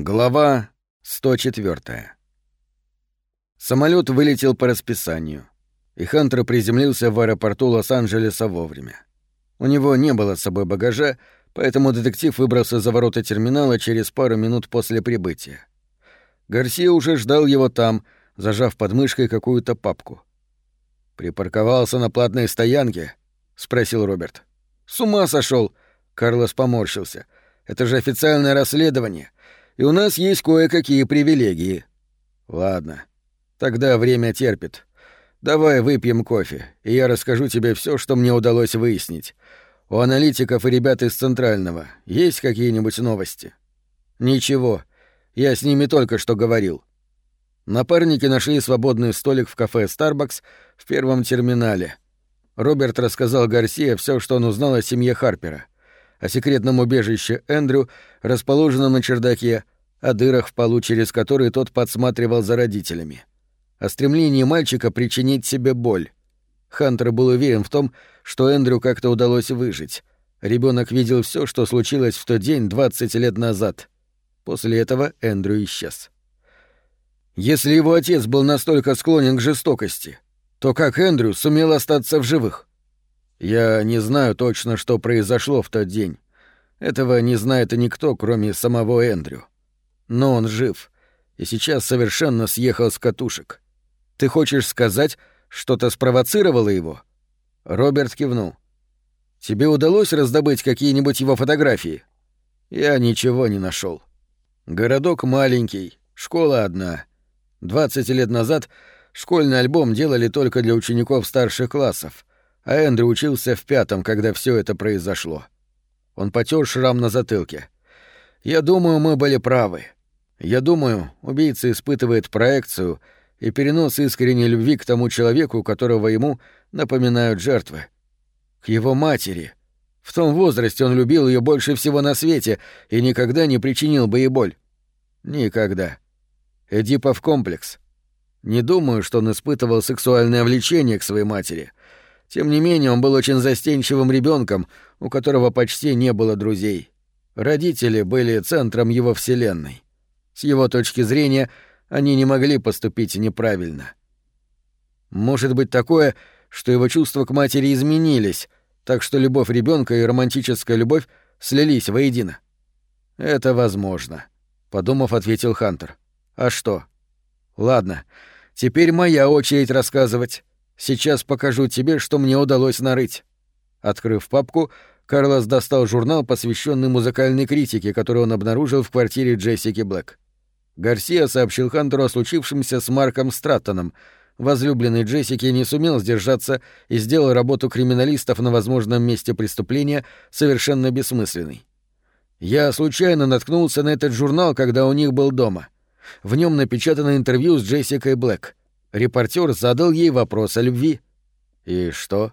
Глава 104. Самолет вылетел по расписанию, и Хантер приземлился в аэропорту Лос-Анджелеса вовремя. У него не было с собой багажа, поэтому детектив выбрался за ворота терминала через пару минут после прибытия. Гарсия уже ждал его там, зажав под мышкой какую-то папку. «Припарковался на платной стоянке?» — спросил Роберт. «С ума сошел! Карлос поморщился. «Это же официальное расследование и у нас есть кое-какие привилегии. Ладно, тогда время терпит. Давай выпьем кофе, и я расскажу тебе все, что мне удалось выяснить. У аналитиков и ребят из Центрального есть какие-нибудь новости? Ничего. Я с ними только что говорил. Напарники нашли свободный столик в кафе Starbucks в первом терминале. Роберт рассказал Гарсия все, что он узнал о семье Харпера — о секретном убежище Эндрю, расположенном на чердаке, о дырах в полу, через которые тот подсматривал за родителями, о стремлении мальчика причинить себе боль. Хантер был уверен в том, что Эндрю как-то удалось выжить. Ребенок видел все, что случилось в тот день 20 лет назад. После этого Эндрю исчез. Если его отец был настолько склонен к жестокости, то как Эндрю сумел остаться в живых? Я не знаю точно, что произошло в тот день. Этого не знает и никто, кроме самого Эндрю. Но он жив, и сейчас совершенно съехал с катушек. Ты хочешь сказать, что-то спровоцировало его? Роберт кивнул. Тебе удалось раздобыть какие-нибудь его фотографии? Я ничего не нашел. Городок маленький, школа одна. Двадцать лет назад школьный альбом делали только для учеников старших классов а Эндрю учился в пятом, когда все это произошло. Он потер шрам на затылке. «Я думаю, мы были правы. Я думаю, убийца испытывает проекцию и перенос искренней любви к тому человеку, которого ему напоминают жертвы. К его матери. В том возрасте он любил ее больше всего на свете и никогда не причинил бы ей боль. Никогда. Эдипов комплекс. Не думаю, что он испытывал сексуальное влечение к своей матери — тем не менее, он был очень застенчивым ребенком, у которого почти не было друзей. Родители были центром его вселенной. С его точки зрения, они не могли поступить неправильно. Может быть такое, что его чувства к матери изменились, так что любовь ребенка и романтическая любовь слились воедино. Это возможно, подумав, ответил Хантер. А что? Ладно, теперь моя очередь рассказывать. Сейчас покажу тебе, что мне удалось нарыть». Открыв папку, Карлос достал журнал, посвященный музыкальной критике, который он обнаружил в квартире Джессики Блэк. Гарсия сообщил Хантеру о случившемся с Марком Страттоном. Возлюбленный Джессики не сумел сдержаться и сделал работу криминалистов на возможном месте преступления совершенно бессмысленной. Я случайно наткнулся на этот журнал, когда у них был дома. В нем напечатано интервью с Джессикой Блэк. Репортер задал ей вопрос о любви. И что?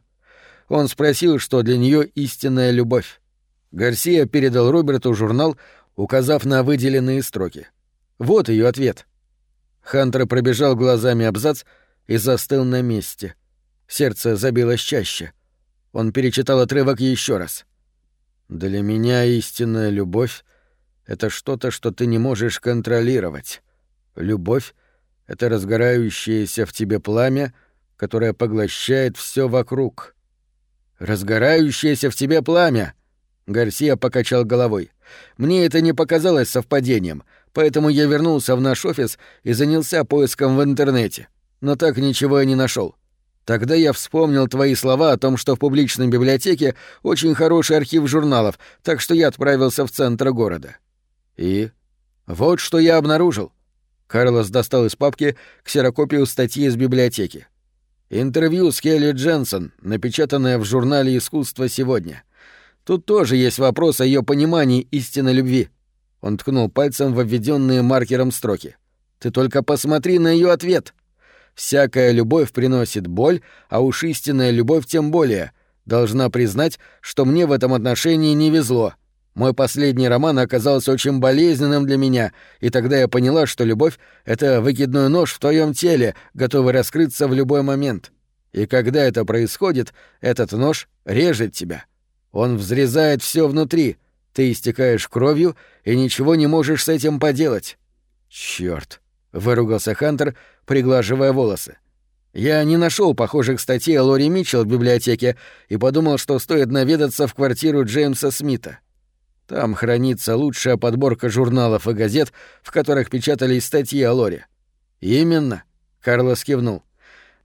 Он спросил, что для нее истинная любовь. Гарсия передал Роберту журнал, указав на выделенные строки. Вот ее ответ. Хантер пробежал глазами абзац и застыл на месте. Сердце забилось чаще. Он перечитал отрывок еще раз. «Для меня истинная любовь — это что-то, что ты не можешь контролировать. Любовь это разгорающееся в тебе пламя, которое поглощает все вокруг. Разгорающееся в тебе пламя. Гарсия покачал головой. Мне это не показалось совпадением, поэтому я вернулся в наш офис и занялся поиском в интернете. Но так ничего и не нашел. Тогда я вспомнил твои слова о том, что в публичной библиотеке очень хороший архив журналов, так что я отправился в центр города. И вот что я обнаружил. Карлос достал из папки ксерокопию статьи из библиотеки. Интервью с Келли Дженсон, напечатанное в журнале «Искусство сегодня». Тут тоже есть вопрос о ее понимании истинной любви. Он ткнул пальцем в введенные маркером строки. Ты только посмотри на ее ответ. Всякая любовь приносит боль, а уж истинная любовь тем более. Должна признать, что мне в этом отношении не везло. Мой последний роман оказался очень болезненным для меня, и тогда я поняла, что любовь — это выкидной нож в твоем теле, готовый раскрыться в любой момент. И когда это происходит, этот нож режет тебя. Он взрезает все внутри. Ты истекаешь кровью и ничего не можешь с этим поделать. Черт! выругался Хантер, приглаживая волосы. Я не нашел похожих статей о Лори Митчелл в библиотеке и подумал, что стоит наведаться в квартиру Джеймса Смита. Там хранится лучшая подборка журналов и газет, в которых печатались статьи о Лори. Именно, Карлос кивнул.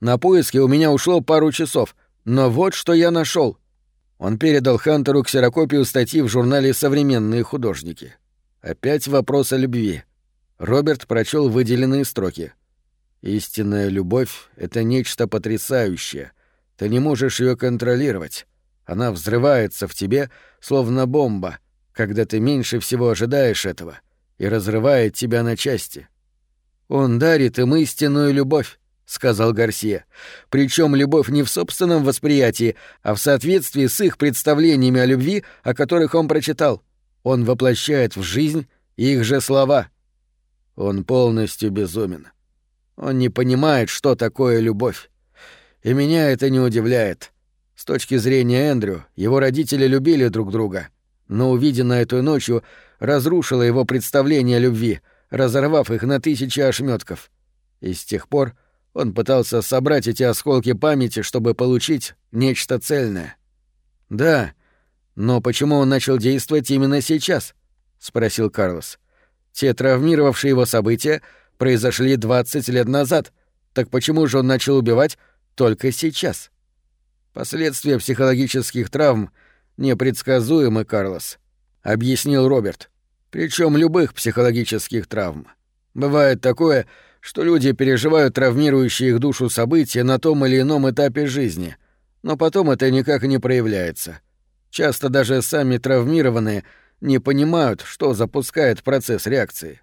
На поиски у меня ушло пару часов, но вот что я нашел. Он передал Хантеру ксерокопию статьи в журнале «Современные художники». Опять вопрос о любви. Роберт прочел выделенные строки. «Истинная любовь — это нечто потрясающее. Ты не можешь ее контролировать. Она взрывается в тебе, словно бомба, когда ты меньше всего ожидаешь этого, и разрывает тебя на части. Он дарит им истинную любовь сказал Гарсия. Причем любовь не в собственном восприятии, а в соответствии с их представлениями о любви, о которых он прочитал. Он воплощает в жизнь их же слова. Он полностью безумен. Он не понимает, что такое любовь. И меня это не удивляет. С точки зрения Эндрю, его родители любили друг друга, но увиденное этой ночью разрушило его представление о любви, разорвав их на тысячи ошметков. И с тех пор он пытался собрать эти осколки памяти, чтобы получить нечто цельное. «Да, но почему он начал действовать именно сейчас?» — спросил Карлос. «Те травмировавшие его события произошли 20 лет назад. Так почему же он начал убивать только сейчас?» «Последствия психологических травм непредсказуемы, Карлос», — объяснил Роберт. Причем любых психологических травм. Бывает такое, что люди переживают травмирующие их душу события на том или ином этапе жизни, но потом это никак не проявляется. Часто даже сами травмированные не понимают, что запускает процесс реакции.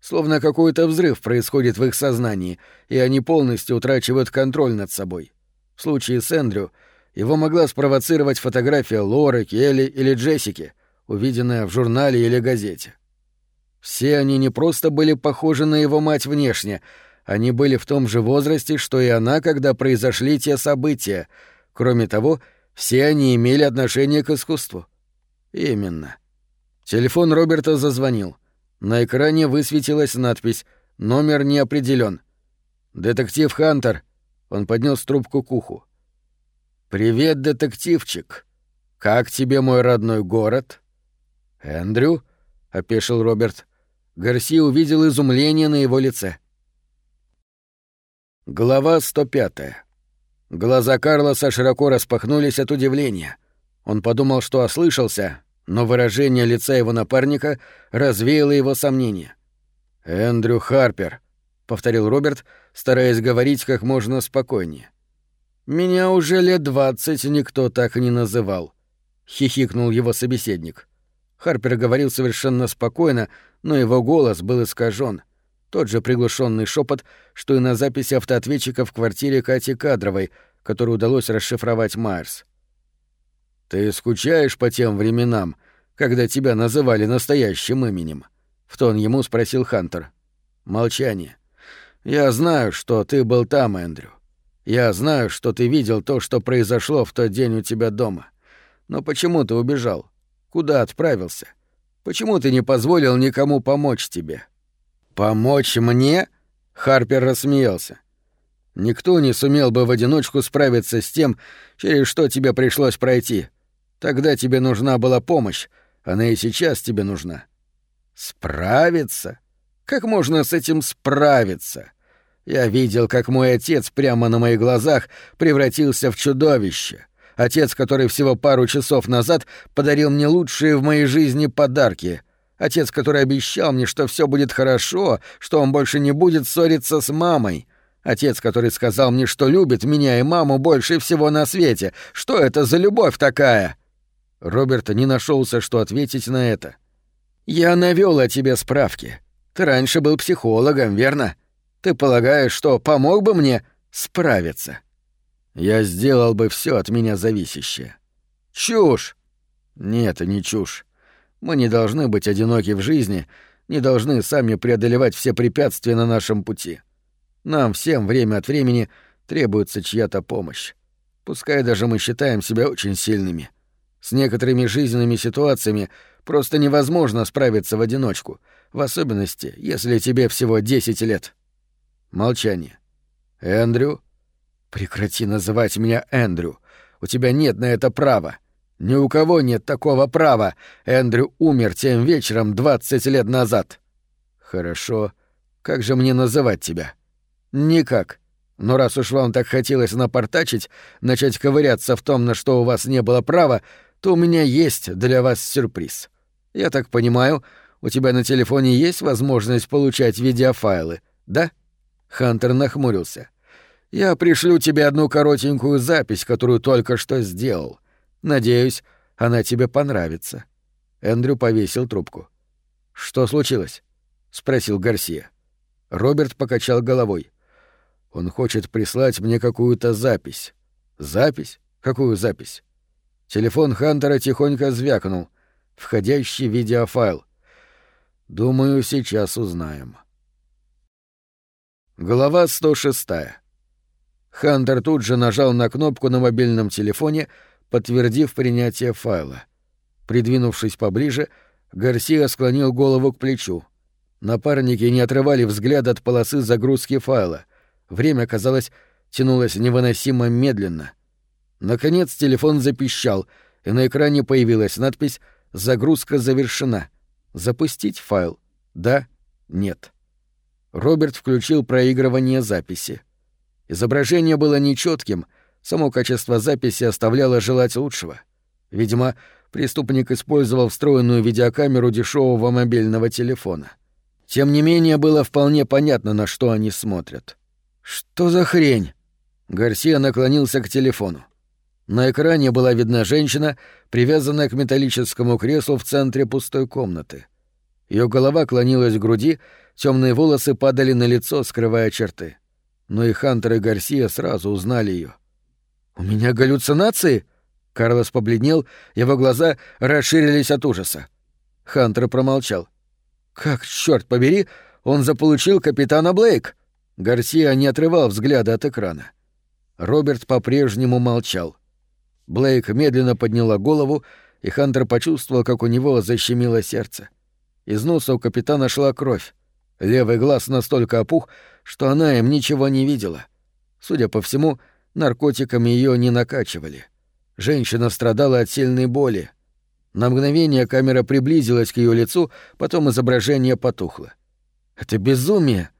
Словно какой-то взрыв происходит в их сознании, и они полностью утрачивают контроль над собой. В случае с Эндрю его могла спровоцировать фотография Лоры, Келли или Джессики, увиденная в журнале или газете. Все они не просто были похожи на его мать внешне, они были в том же возрасте, что и она, когда произошли те события. Кроме того, все они имели отношение к искусству. Именно. Телефон Роберта зазвонил. На экране высветилась надпись «Номер не определен. «Детектив Хантер». Он поднес трубку к уху. «Привет, детективчик. Как тебе мой родной город?» «Эндрю?» — опешил Роберт. Гарси увидел изумление на его лице. Глава 105. Глаза Карлоса широко распахнулись от удивления. Он подумал, что ослышался, но выражение лица его напарника развеяло его сомнения. «Эндрю Харпер», — повторил Роберт, стараясь говорить как можно спокойнее. «Меня уже лет двадцать никто так не называл», — хихикнул его собеседник. Харпер говорил совершенно спокойно, но его голос был искажен. Тот же приглушенный шепот, что и на записи автоответчика в квартире Кати Кадровой, которую удалось расшифровать Майерс. «Ты скучаешь по тем временам, когда тебя называли настоящим именем?» — в тон ему спросил Хантер. Молчание. «Я знаю, что ты был там, Эндрю. Я знаю, что ты видел то, что произошло в тот день у тебя дома. Но почему ты убежал? Куда отправился? Почему ты не позволил никому помочь тебе? Помочь мне? Харпер рассмеялся. Никто не сумел бы в одиночку справиться с тем, через что тебе пришлось пройти. Тогда тебе нужна была помощь, она и сейчас тебе нужна. Справиться? Как можно с этим справиться? Я видел, как мой отец прямо на моих глазах превратился в чудовище. Отец, который всего пару часов назад подарил мне лучшие в моей жизни подарки. Отец, который обещал мне, что все будет хорошо, что он больше не будет ссориться с мамой. Отец, который сказал мне, что любит меня и маму больше всего на свете. Что это за любовь такая? Роберт не нашелся, что ответить на это. Я навёл о тебе справки. Ты раньше был психологом, верно? Ты полагаешь, что помог бы мне справиться? Я сделал бы все от меня зависящее. Чушь! Нет, не чушь. Мы не должны быть одиноки в жизни, не должны сами преодолевать все препятствия на нашем пути. Нам всем время от времени требуется чья-то помощь. Пускай даже мы считаем себя очень сильными. С некоторыми жизненными ситуациями Просто невозможно справиться в одиночку, в особенности, если тебе всего 10 лет. Молчание. Эндрю? Прекрати называть меня Эндрю. У тебя нет на это права. Ни у кого нет такого права. Эндрю умер тем вечером 20 лет назад. Хорошо. Как же мне называть тебя? Никак. Но раз уж вам так хотелось напортачить, начать ковыряться в том, на что у вас не было права, то у меня есть для вас сюрприз. Я так понимаю, у тебя на телефоне есть возможность получать видеофайлы, да? Хантер нахмурился. Я пришлю тебе одну коротенькую запись, которую только что сделал. Надеюсь, она тебе понравится. Эндрю повесил трубку. Что случилось? спросил Гарсия. Роберт покачал головой. Он хочет прислать мне какую-то запись. Запись? Какую запись? Телефон Хантера тихонько звякнул. Входящий видеофайл. Думаю, сейчас узнаем. Глава 106. Хантер тут же нажал на кнопку на мобильном телефоне, подтвердив принятие файла. Придвинувшись поближе, Гарсия склонил голову к плечу. Напарники не отрывали взгляд от полосы загрузки файла. Время, казалось, тянулось невыносимо медленно — Наконец телефон запищал, и на экране появилась надпись «Загрузка завершена». «Запустить файл?» «Да», «Нет». Роберт включил проигрывание записи. Изображение было нечетким, само качество записи оставляло желать лучшего. Видимо, преступник использовал встроенную видеокамеру дешевого мобильного телефона. Тем не менее, было вполне понятно, на что они смотрят. «Что за хрень?» Гарсия наклонился к телефону. На экране была видна женщина, привязанная к металлическому креслу в центре пустой комнаты. Ее голова клонилась к груди, темные волосы падали на лицо, скрывая черты. Но и Хантер и Гарсия сразу узнали ее. «У меня галлюцинации?» Карлос побледнел, его глаза расширились от ужаса. Хантер промолчал. «Как, черт побери, он заполучил капитана Блейк?» Гарсия не отрывал взгляда от экрана. Роберт по-прежнему молчал. Блейк медленно подняла голову, и Хантер почувствовал, как у него защемило сердце. Из носа у капитана шла кровь. Левый глаз настолько опух, что она им ничего не видела. Судя по всему, наркотиками ее не накачивали. Женщина страдала от сильной боли. На мгновение камера приблизилась к ее лицу, потом изображение потухло. «Это безумие!»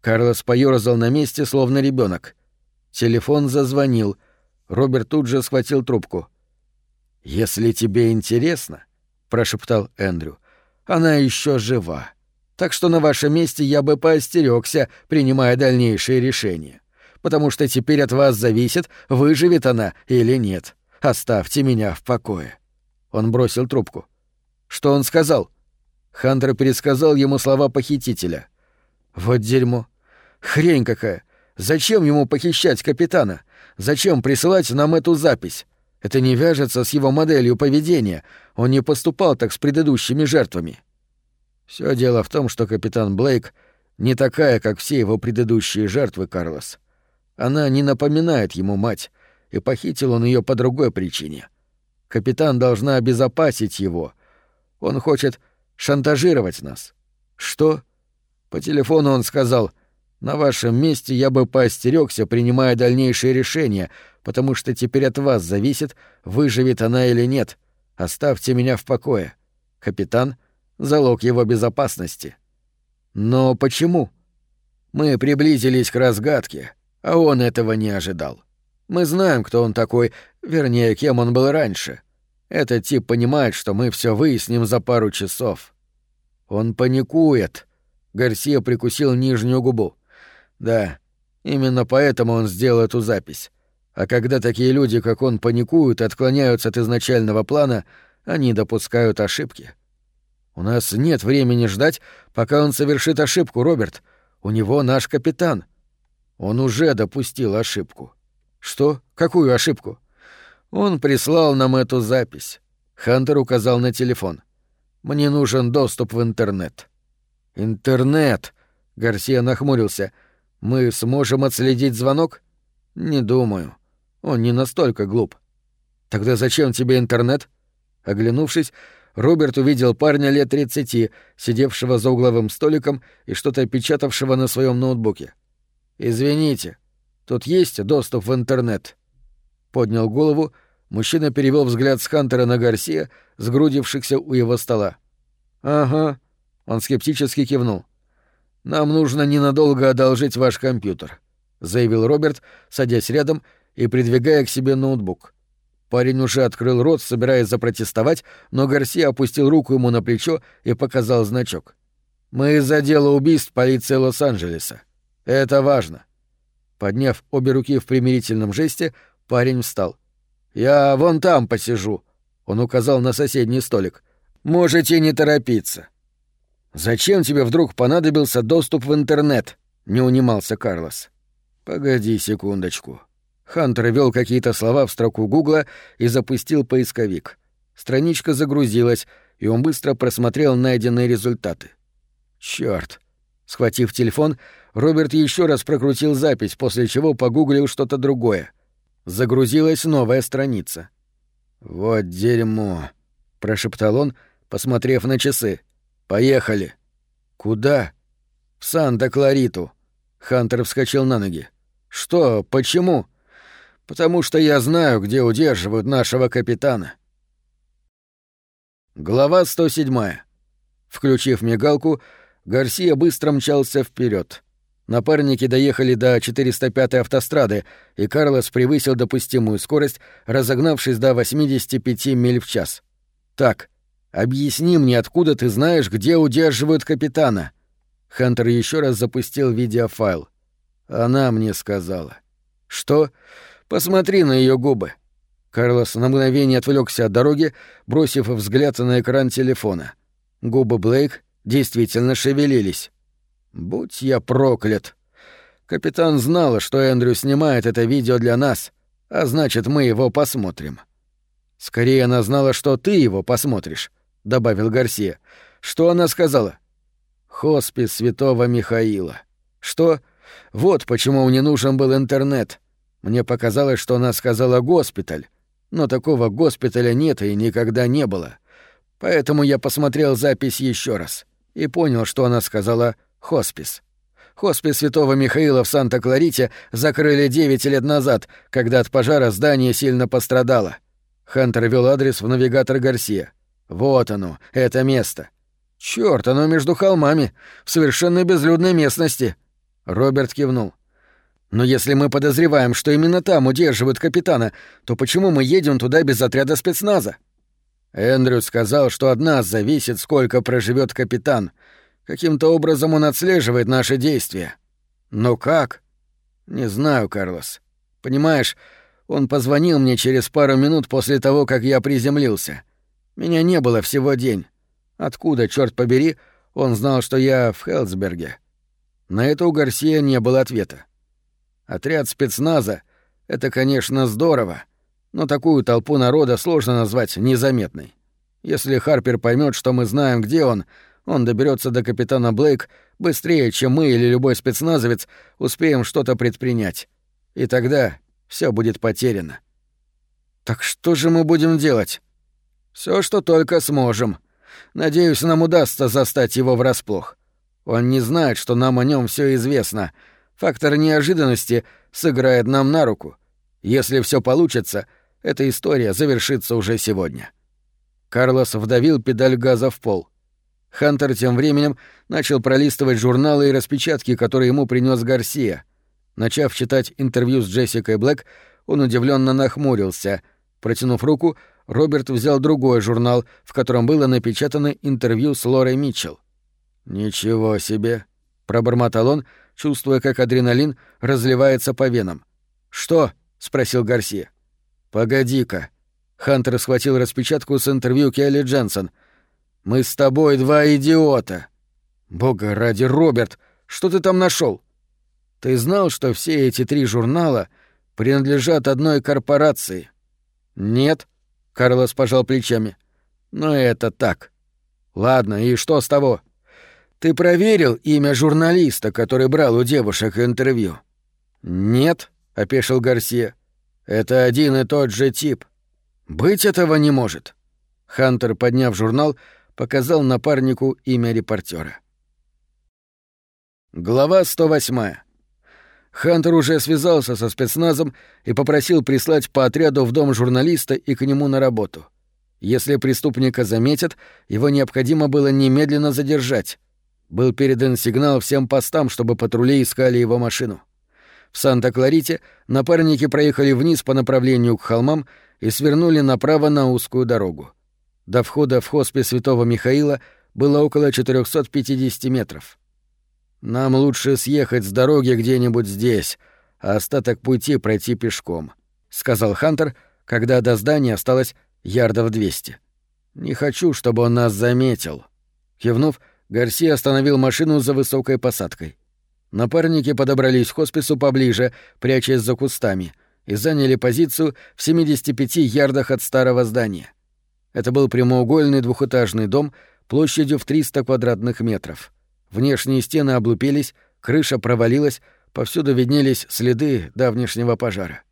Карлос поёрзал на месте, словно ребенок. Телефон зазвонил — Роберт тут же схватил трубку. «Если тебе интересно», — прошептал Эндрю, — «она еще жива. Так что на вашем месте я бы поостерегся, принимая дальнейшие решения. Потому что теперь от вас зависит, выживет она или нет. Оставьте меня в покое». Он бросил трубку. «Что он сказал?» Хантер пересказал ему слова похитителя. «Вот дерьмо. Хрень какая. Зачем ему похищать капитана? Зачем присылать нам эту запись? Это не вяжется с его моделью поведения. Он не поступал так с предыдущими жертвами. Все дело в том, что капитан Блейк не такая, как все его предыдущие жертвы, Карлос. Она не напоминает ему мать, и похитил он ее по другой причине. Капитан должна обезопасить его. Он хочет шантажировать нас. Что? По телефону он сказал — на вашем месте я бы поостерегся, принимая дальнейшие решения, потому что теперь от вас зависит, выживет она или нет. Оставьте меня в покое. Капитан — залог его безопасности. Но почему? Мы приблизились к разгадке, а он этого не ожидал. Мы знаем, кто он такой, вернее, кем он был раньше. Этот тип понимает, что мы все выясним за пару часов. Он паникует. Гарсия прикусил нижнюю губу. Да, именно поэтому он сделал эту запись. А когда такие люди, как он, паникуют и отклоняются от изначального плана, они допускают ошибки. У нас нет времени ждать, пока он совершит ошибку, Роберт. У него наш капитан. Он уже допустил ошибку. Что? Какую ошибку? Он прислал нам эту запись. Хантер указал на телефон. Мне нужен доступ в интернет. Интернет. Гарсия нахмурился. Мы сможем отследить звонок? Не думаю. Он не настолько глуп. Тогда зачем тебе интернет? Оглянувшись, Роберт увидел парня лет 30, сидевшего за угловым столиком и что-то печатавшего на своем ноутбуке. «Извините, тут есть доступ в интернет?» Поднял голову, мужчина перевел взгляд с Хантера на Гарсия, сгрудившихся у его стола. «Ага», — он скептически кивнул. «Нам нужно ненадолго одолжить ваш компьютер», — заявил Роберт, садясь рядом и придвигая к себе ноутбук. Парень уже открыл рот, собираясь запротестовать, но Гарсия опустил руку ему на плечо и показал значок. «Мы из отдела убийств полиции Лос-Анджелеса. Это важно». Подняв обе руки в примирительном жесте, парень встал. «Я вон там посижу», — он указал на соседний столик. «Можете не торопиться». «Зачем тебе вдруг понадобился доступ в интернет?» — не унимался Карлос. «Погоди секундочку». Хантер ввел какие-то слова в строку Гугла и запустил поисковик. Страничка загрузилась, и он быстро просмотрел найденные результаты. Черт! Схватив телефон, Роберт еще раз прокрутил запись, после чего погуглил что-то другое. Загрузилась новая страница. «Вот дерьмо!» — прошептал он, посмотрев на часы. «Поехали!» «Куда?» «В Санта-Клариту!» Хантер вскочил на ноги. «Что? Почему?» «Потому что я знаю, где удерживают нашего капитана». Глава 107. Включив мигалку, Гарсия быстро мчался вперед. Напарники доехали до 405-й автострады, и Карлос превысил допустимую скорость, разогнавшись до 85 миль в час. «Так, объясни мне, откуда ты знаешь, где удерживают капитана?» Хантер еще раз запустил видеофайл. Она мне сказала. «Что? Посмотри на ее губы». Карлос на мгновение отвлекся от дороги, бросив взгляд на экран телефона. Губы Блейк действительно шевелились. Будь я проклят. Капитан знала, что Эндрю снимает это видео для нас, а значит, мы его посмотрим. Скорее она знала, что ты его посмотришь, добавил Гарсия. Что она сказала? Хоспис Святого Михаила. Что? Вот почему мне нужен был интернет. Мне показалось, что она сказала госпиталь, но такого госпиталя нет и никогда не было. Поэтому я посмотрел запись еще раз и понял, что она сказала Хоспис. Хоспис Святого Михаила в Санта-Кларите закрыли 9 лет назад, когда от пожара здание сильно пострадало. Хантер вел адрес в навигатор Гарсия. Вот оно, это место. Чёрт, оно между холмами, в совершенно безлюдной местности. Роберт кивнул. Но если мы подозреваем, что именно там удерживают капитана, то почему мы едем туда без отряда спецназа? Эндрю сказал, что от нас зависит, сколько проживет капитан — Каким-то образом он отслеживает наши действия. Но как? Не знаю, Карлос. Понимаешь, он позвонил мне через пару минут после того, как я приземлился. Меня не было всего день. Откуда, черт побери, он знал, что я в Хелсберге? На это у Гарсия не было ответа. Отряд спецназа — это, конечно, здорово, но такую толпу народа сложно назвать незаметной. Если Харпер поймет, что мы знаем, где он, он доберется до капитана Блейк быстрее, чем мы или любой спецназовец успеем что-то предпринять. И тогда все будет потеряно. Так что же мы будем делать? Все, что только сможем. Надеюсь, нам удастся застать его врасплох. Он не знает, что нам о нем все известно. Фактор неожиданности сыграет нам на руку. Если все получится, эта история завершится уже сегодня. Карлос вдавил педаль газа в пол. Хантер тем временем начал пролистывать журналы и распечатки, которые ему принес Гарсия. Начав читать интервью с Джессикой Блэк, он удивленно нахмурился. Протянув руку, Роберт взял другой журнал, в котором было напечатано интервью с Лорой Митчелл. «Ничего себе!» — пробормотал он, чувствуя, как адреналин разливается по венам. «Что?» — спросил Гарсия. «Погоди-ка». Хантер схватил распечатку с интервью Келли Дженсон — мы с тобой два идиота. Бога ради, Роберт, что ты там нашел? Ты знал, что все эти три журнала принадлежат одной корпорации? Нет, Карлос пожал плечами. Но это так. Ладно, и что с того? Ты проверил имя журналиста, который брал у девушек интервью? Нет, опешил Гарсия. Это один и тот же тип. Быть этого не может. Хантер, подняв журнал, показал напарнику имя репортера. Глава 108. Хантер уже связался со спецназом и попросил прислать по отряду в дом журналиста и к нему на работу. Если преступника заметят, его необходимо было немедленно задержать. Был передан сигнал всем постам, чтобы патрули искали его машину. В Санта-Кларите напарники проехали вниз по направлению к холмам и свернули направо на узкую дорогу. До входа в хоспис Святого Михаила было около 450 метров. «Нам лучше съехать с дороги где-нибудь здесь, а остаток пути пройти пешком», — сказал Хантер, когда до здания осталось ярдов 200. «Не хочу, чтобы он нас заметил». Кивнув, Гарсия остановил машину за высокой посадкой. Напарники подобрались к хоспису поближе, прячась за кустами, и заняли позицию в 75 ярдах от старого здания. Это был прямоугольный двухэтажный дом площадью в 300 квадратных метров. Внешние стены облупились, крыша провалилась, повсюду виднелись следы давнешнего пожара.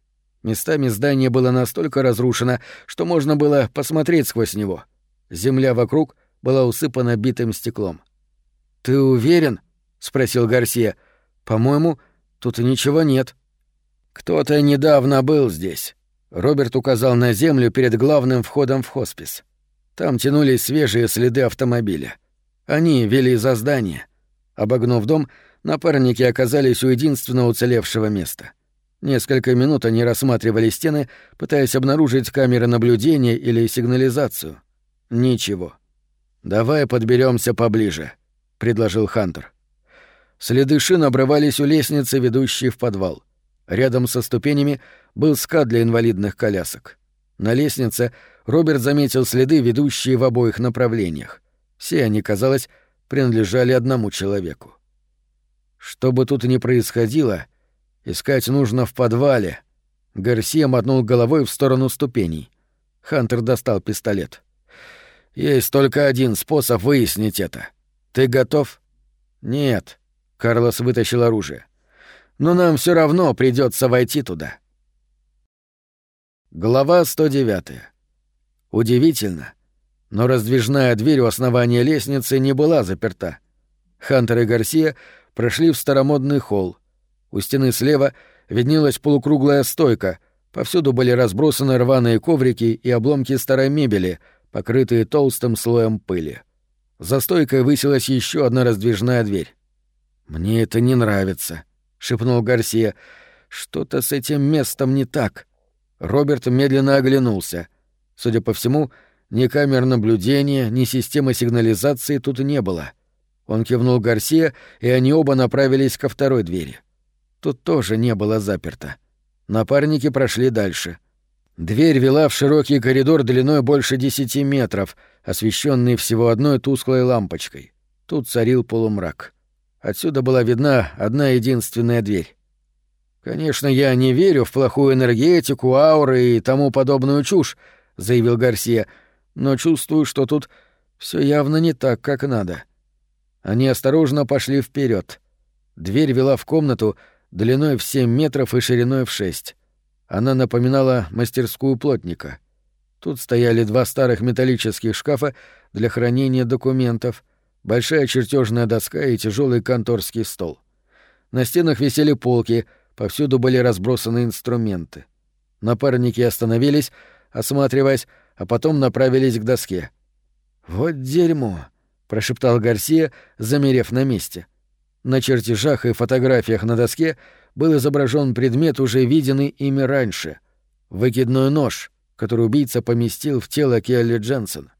Местами здание было настолько разрушено, что можно было посмотреть сквозь него. Земля вокруг была усыпана битым стеклом. «Ты уверен?» — спросил Гарсия. «По-моему, тут ничего нет». «Кто-то недавно был здесь. Роберт указал на землю перед главным входом в хоспис. Там тянулись свежие следы автомобиля. Они вели за здание. Обогнув дом, напарники оказались у единственного уцелевшего места. Несколько минут они рассматривали стены, пытаясь обнаружить камеры наблюдения или сигнализацию. Ничего. «Давай подберемся поближе», — предложил Хантер. Следы шин обрывались у лестницы, ведущей в подвал. Рядом со ступенями был скат для инвалидных колясок. На лестнице Роберт заметил следы, ведущие в обоих направлениях. Все они, казалось, принадлежали одному человеку. Что бы тут ни происходило, искать нужно в подвале. Гарсия мотнул головой в сторону ступеней. Хантер достал пистолет. «Есть только один способ выяснить это. Ты готов?» «Нет», — Карлос вытащил оружие но нам все равно придется войти туда. Глава 109. Удивительно, но раздвижная дверь у основания лестницы не была заперта. Хантер и Гарсия прошли в старомодный холл. У стены слева виднелась полукруглая стойка, повсюду были разбросаны рваные коврики и обломки старой мебели, покрытые толстым слоем пыли. За стойкой высилась еще одна раздвижная дверь. «Мне это не нравится», шепнул Гарсия. Что-то с этим местом не так. Роберт медленно оглянулся. Судя по всему, ни камер наблюдения, ни системы сигнализации тут не было. Он кивнул Гарсия, и они оба направились ко второй двери. Тут тоже не было заперто. Напарники прошли дальше. Дверь вела в широкий коридор длиной больше десяти метров, освещенный всего одной тусклой лампочкой. Тут царил полумрак. Отсюда была видна одна единственная дверь. «Конечно, я не верю в плохую энергетику, ауры и тому подобную чушь», — заявил Гарсия, «но чувствую, что тут все явно не так, как надо». Они осторожно пошли вперед. Дверь вела в комнату длиной в семь метров и шириной в шесть. Она напоминала мастерскую плотника. Тут стояли два старых металлических шкафа для хранения документов — большая чертежная доска и тяжелый конторский стол. На стенах висели полки, повсюду были разбросаны инструменты. Напарники остановились, осматриваясь, а потом направились к доске. «Вот дерьмо!» — прошептал Гарсия, замерев на месте. На чертежах и фотографиях на доске был изображен предмет, уже виденный ими раньше — выкидной нож, который убийца поместил в тело Келли Дженсона.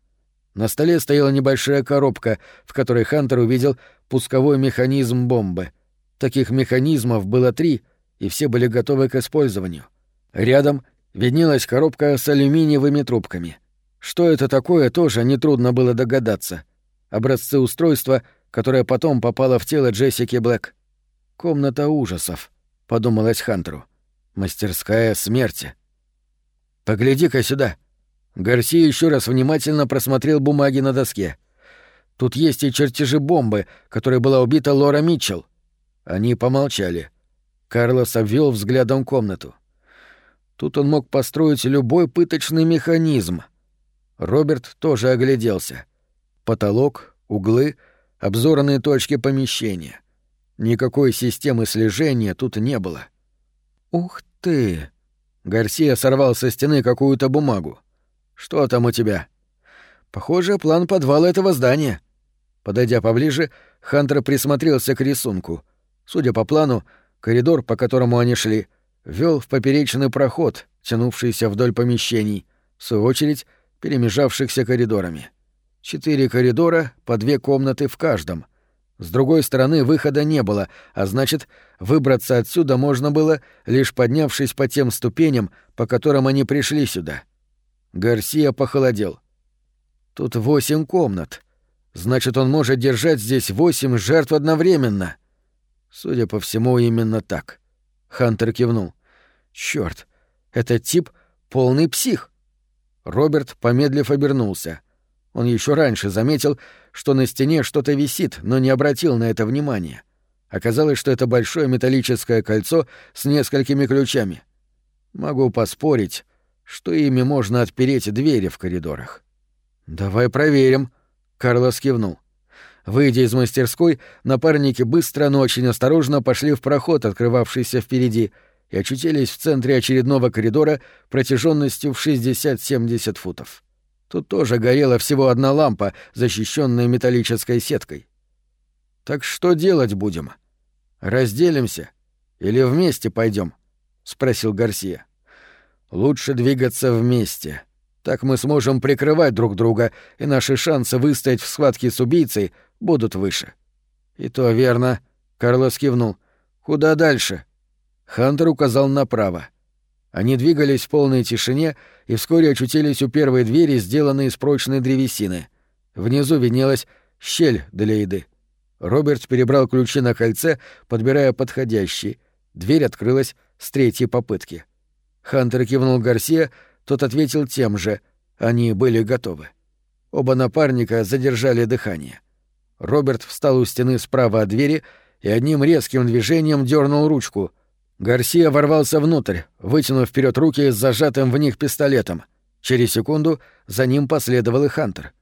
На столе стояла небольшая коробка, в которой Хантер увидел пусковой механизм бомбы. Таких механизмов было три, и все были готовы к использованию. Рядом виднелась коробка с алюминиевыми трубками. Что это такое, тоже нетрудно было догадаться. Образцы устройства, которое потом попало в тело Джессики Блэк. «Комната ужасов», — подумалось Хантеру. «Мастерская смерти». «Погляди-ка сюда», Гарсия еще раз внимательно просмотрел бумаги на доске. Тут есть и чертежи бомбы, которой была убита Лора Митчелл. Они помолчали. Карлос обвел взглядом комнату. Тут он мог построить любой пыточный механизм. Роберт тоже огляделся. Потолок, углы, обзорные точки помещения. Никакой системы слежения тут не было. «Ух ты!» Гарсия сорвал со стены какую-то бумагу. «Что там у тебя?» «Похоже, план подвала этого здания». Подойдя поближе, Хантер присмотрелся к рисунку. Судя по плану, коридор, по которому они шли, вел в поперечный проход, тянувшийся вдоль помещений, в свою очередь перемежавшихся коридорами. Четыре коридора, по две комнаты в каждом. С другой стороны выхода не было, а значит, выбраться отсюда можно было, лишь поднявшись по тем ступеням, по которым они пришли сюда. Гарсия похолодел. Тут восемь комнат. Значит, он может держать здесь восемь жертв одновременно. Судя по всему, именно так. Хантер кивнул. Черт, этот тип — полный псих. Роберт, помедлив, обернулся — он еще раньше заметил, что на стене что-то висит, но не обратил на это внимания. Оказалось, что это большое металлическое кольцо с несколькими ключами. Могу поспорить, что ими можно отпереть двери в коридорах. «Давай проверим», — Карлос кивнул. Выйдя из мастерской, напарники быстро, но очень осторожно пошли в проход, открывавшийся впереди, и очутились в центре очередного коридора протяженностью в 60-70 футов. Тут тоже горела всего одна лампа, защищенная металлической сеткой. Так что делать будем? Разделимся или вместе пойдем? спросил Гарсия. Лучше двигаться вместе. Так мы сможем прикрывать друг друга, и наши шансы выстоять в схватке с убийцей будут выше. И то верно, Карлос кивнул. Куда дальше? Хантер указал направо. Они двигались в полной тишине и вскоре очутились у первой двери, сделанной из прочной древесины. Внизу виднелась щель для еды. Роберт перебрал ключи на кольце, подбирая подходящий. Дверь открылась с третьей попытки. Хантер кивнул Гарсия, тот ответил тем же. Они были готовы. Оба напарника задержали дыхание. Роберт встал у стены справа от двери и одним резким движением дернул ручку — Гарсия ворвался внутрь, вытянув вперед руки с зажатым в них пистолетом. Через секунду за ним последовал и Хантер.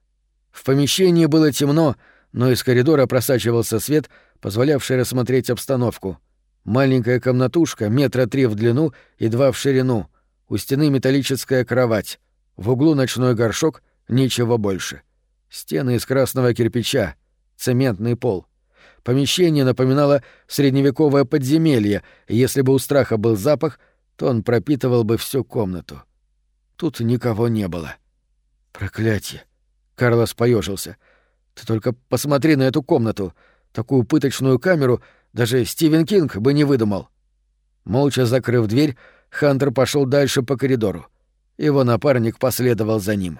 В помещении было темно, но из коридора просачивался свет, позволявший рассмотреть обстановку. Маленькая комнатушка, метра три в длину и два в ширину. У стены металлическая кровать. В углу ночной горшок, ничего больше. Стены из красного кирпича, цементный пол. Помещение напоминало средневековое подземелье, и если бы у страха был запах, то он пропитывал бы всю комнату. Тут никого не было. Проклятие! Карлос поежился. Ты только посмотри на эту комнату. Такую пыточную камеру даже Стивен Кинг бы не выдумал. Молча закрыв дверь, Хантер пошел дальше по коридору. Его напарник последовал за ним.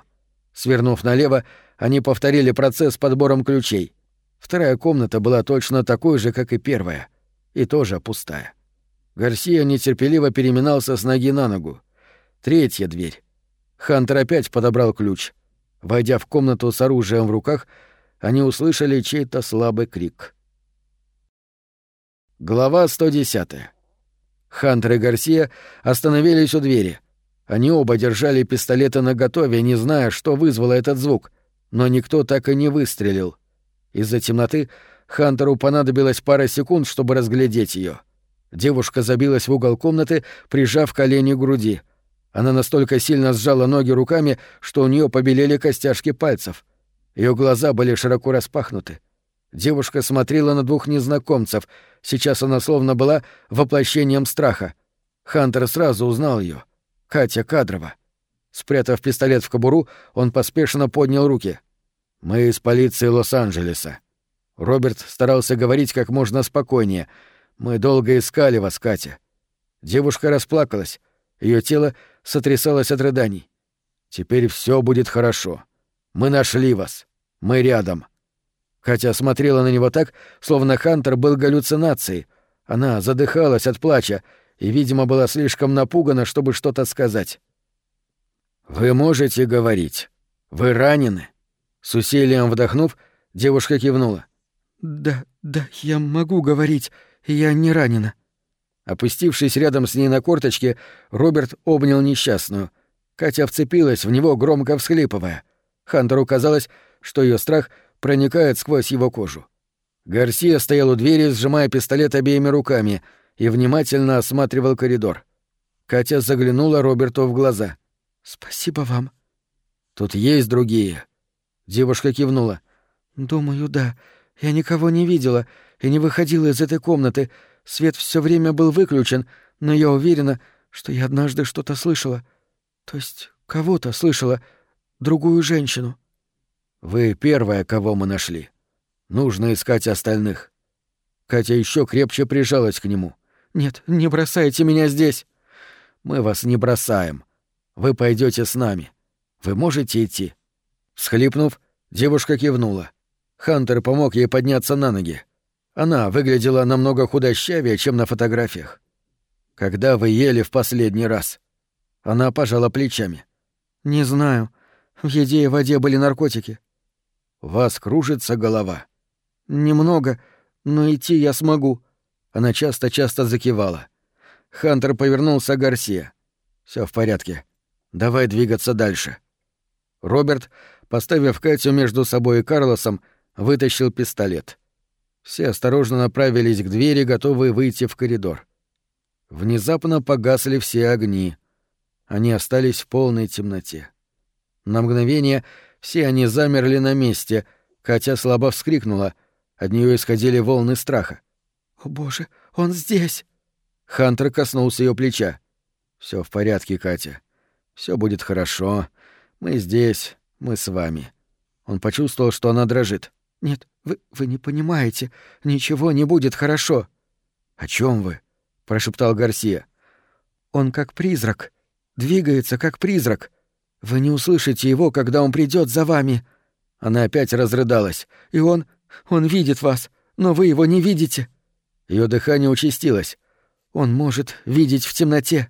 Свернув налево, они повторили процесс с подбором ключей — Вторая комната была точно такой же, как и первая, и тоже пустая. Гарсия нетерпеливо переминался с ноги на ногу. Третья дверь. Хантер опять подобрал ключ. Войдя в комнату с оружием в руках, они услышали чей-то слабый крик. Глава 110. Хантер и Гарсия остановились у двери. Они оба держали пистолеты наготове, не зная, что вызвало этот звук, но никто так и не выстрелил. Из-за темноты Хантеру понадобилось пара секунд, чтобы разглядеть ее. Девушка забилась в угол комнаты, прижав колени к груди. Она настолько сильно сжала ноги руками, что у нее побелели костяшки пальцев. Ее глаза были широко распахнуты. Девушка смотрела на двух незнакомцев. Сейчас она словно была воплощением страха. Хантер сразу узнал ее. Катя Кадрова. Спрятав пистолет в кобуру, он поспешно поднял руки — «Мы из полиции Лос-Анджелеса». Роберт старался говорить как можно спокойнее. «Мы долго искали вас, Катя». Девушка расплакалась. Ее тело сотрясалось от рыданий. «Теперь все будет хорошо. Мы нашли вас. Мы рядом». Катя смотрела на него так, словно Хантер был галлюцинацией. Она задыхалась от плача и, видимо, была слишком напугана, чтобы что-то сказать. «Вы можете говорить. Вы ранены?» С усилием вдохнув, девушка кивнула. «Да, да, я могу говорить, я не ранена». Опустившись рядом с ней на корточке, Роберт обнял несчастную. Катя вцепилась в него, громко всхлипывая. Хантеру казалось, что ее страх проникает сквозь его кожу. Гарсия стоял у двери, сжимая пистолет обеими руками, и внимательно осматривал коридор. Катя заглянула Роберту в глаза. «Спасибо вам». «Тут есть другие». Девушка кивнула. «Думаю, да. Я никого не видела и не выходила из этой комнаты. Свет все время был выключен, но я уверена, что я однажды что-то слышала. То есть кого-то слышала, другую женщину». «Вы первая, кого мы нашли. Нужно искать остальных». Катя еще крепче прижалась к нему. «Нет, не бросайте меня здесь!» «Мы вас не бросаем. Вы пойдете с нами. Вы можете идти?» Схлипнув, девушка кивнула. Хантер помог ей подняться на ноги. Она выглядела намного худощавее, чем на фотографиях. «Когда вы ели в последний раз?» Она пожала плечами. «Не знаю. В еде и воде были наркотики». «Вас кружится голова?» «Немного, но идти я смогу». Она часто-часто закивала. Хантер повернулся к Гарсия. Все в порядке. Давай двигаться дальше». Роберт, поставив Катю между собой и Карлосом, вытащил пистолет. Все осторожно направились к двери, готовые выйти в коридор. Внезапно погасли все огни. Они остались в полной темноте. На мгновение все они замерли на месте. Катя слабо вскрикнула. От нее исходили волны страха. «О боже, он здесь!» Хантер коснулся ее плеча. Все в порядке, Катя. Все будет хорошо. Мы здесь, мы с вами. Он почувствовал, что она дрожит. Нет, вы, вы не понимаете. Ничего не будет хорошо. О чем вы? прошептал Гарсия. Он как призрак. Двигается как призрак. Вы не услышите его, когда он придет за вами. Она опять разрыдалась. И он... он видит вас, но вы его не видите. Ее дыхание участилось. Он может видеть в темноте.